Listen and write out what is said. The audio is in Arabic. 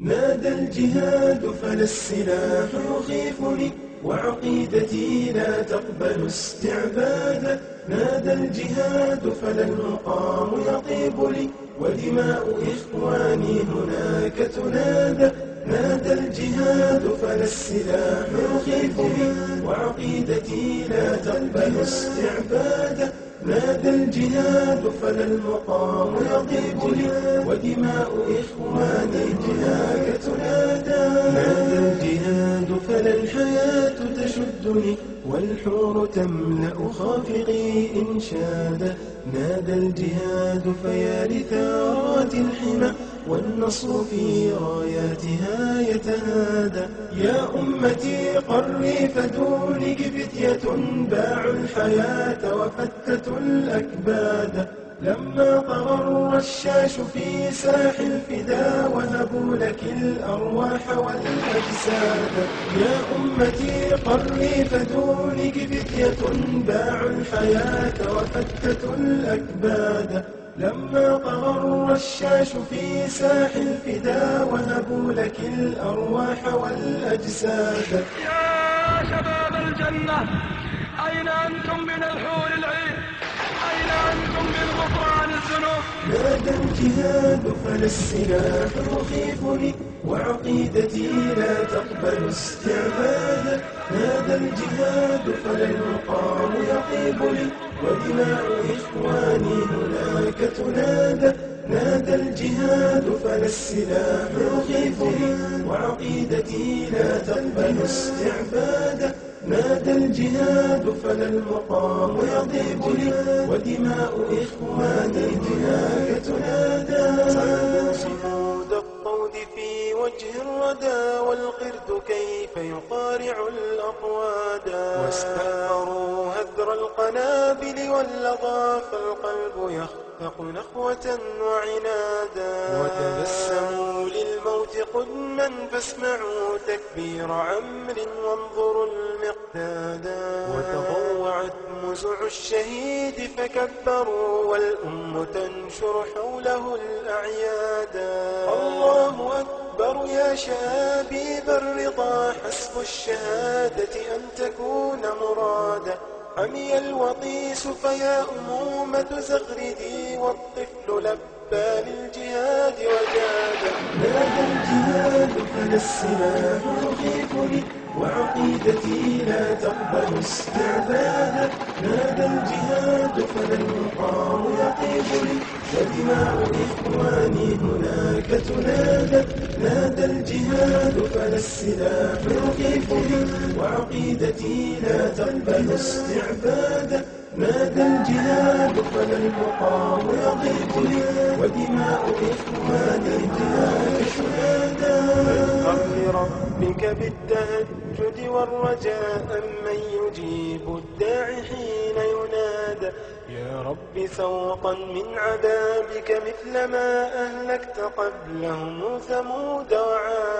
نادى الجهاد فلا السلاح يخيفني وعقيدتي لا تقبل استعبادا نادى الجهاد فلا المقام يطيب لي ودماء إخواني هناك تنادى نادى الجهاد فلا السلاح يخيفني وعقيدتي لا تقبل استعبادا نادى الجهاد فلا المقام يطيب لي ودماء إخواني هناك تنادى. نادى الجهاد فلا الحياة تشدني. والحور تملأ خافقي إنشادا نادى الجهاد فيا لثارات الحمى. والنصر في راياتها يتنادى يا أمتي قري فدونك فتية باعوا الحياة وفتتوا الأكباد. لما طغى الرشاش في ساح الفدا وهبوا لك الأرواح والأجساد. يا أمتي قري فدونك فتية باعوا الحياة وفتتوا الأكباد. لما طغى الرشاش في ساح الفدا وهبوا لك الأرواح والأجساد. يا شباب الجنة أين أنتم من الحور العين؟ أين أنتم من غفران الذنوب؟ نادى الجهاد فلا السلاح يخيفني وعقيدتي لا تقبل استعبادا نادى الجهاد فلا المقام يطيب لي ودماء إخواني هناك تنادى نادى الجهاد فلا السلاح يخيفني وعقيدتي لا تقبل استعبادا نادى الجهاد فلا المقام يضيق لي ودماء إخواني هناك تنادى وجه الردى والقرد كيف يقارع الأقوادا واستكبروا هذر القنابل واللظى فالقلب يخفق نخوة وعنادا. وتبسموا للموت قدما فاسمعوا تكبير عمر وانظروا المقدادا وتضوعت مزع الشهيد فكبروا والأم تنشر حوله الأعيادا أكبر يا شابيب الرضا حسب الشهادة أن تكون مرادا. عمي الوطيس فيا أمومة زغردي والطفل لبى للجهاد وجادا. نادى الجهاد فلا السلاح وعقيدتي لا تقبل استعبادا نادى الجهاد فلا المقام يطيب لي ودماء إخواني هناك تنادى. نادى الجهاد فلا السلاح يخيفني وعقيدتي لا تقبل استعبادا نادى الجهاد فلا المقام يضيق لي ودماء إخواني هناك من ربك بالتهجد والرجاء من يجيب الداعي حين ينادى. يا رب سوقا من عذابك مثل ما أهلكت قبلهم ثمود وعادا